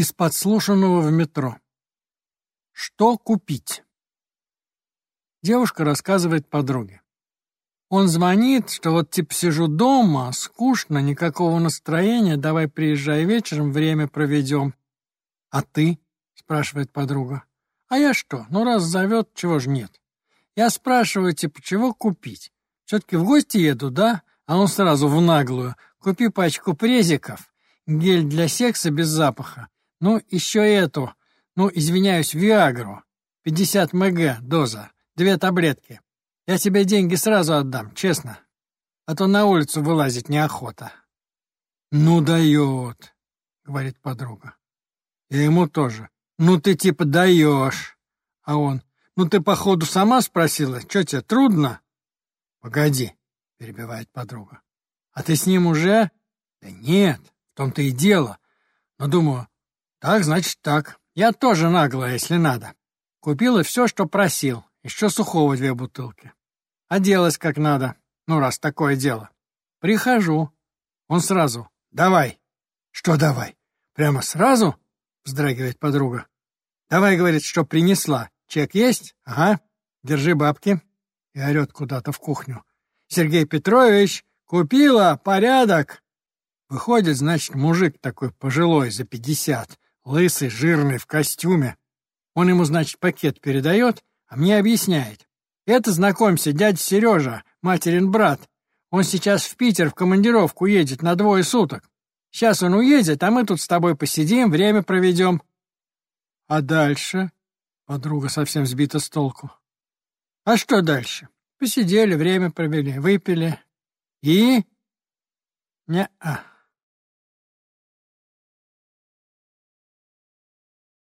Из подслушанного в метро. Что купить? Девушка рассказывает подруге. Он звонит, что вот типа сижу дома, скучно, никакого настроения, давай приезжай вечером, время проведем. А ты? спрашивает подруга. А я что? Ну, раз зовет, чего ж нет? Я спрашиваю, типа, чего купить? Все-таки в гости еду, да? А он сразу в наглую. Купи пачку презиков, гель для секса без запаха, ну, еще эту, ну, извиняюсь, Виагру. 50 мг доза, две таблетки. Я тебе деньги сразу отдам, честно. А то на улицу вылазить неохота. Ну, дает, говорит подруга. Я ему тоже. Ну, ты типа даешь. А он, ну, ты, походу, сама спросила, что тебе, трудно? Погоди, перебивает подруга. А ты с ним уже? Да нет, в том-то и дело. Но думаю, так, значит, так. Я тоже наглая, если надо. Купила все, что просил. Еще сухого две бутылки. Оделась как надо. Ну, раз такое дело. Прихожу. Он сразу. Давай. Что давай? Прямо сразу? Вздрагивает подруга. Давай, говорит, что принесла. Чек есть? Ага. Держи бабки. И орет куда-то в кухню. Сергей Петрович, купила, порядок. Выходит, значит, мужик такой пожилой, за пятьдесят лысый, жирный, в костюме. Он ему, значит, пакет передает, а мне объясняет. Это, знакомься, дядя Сережа, материн брат. Он сейчас в Питер в командировку едет на двое суток. Сейчас он уедет, а мы тут с тобой посидим, время проведем. А дальше? Подруга совсем сбита с толку. А что дальше? Посидели, время провели, выпили. И? Не-а.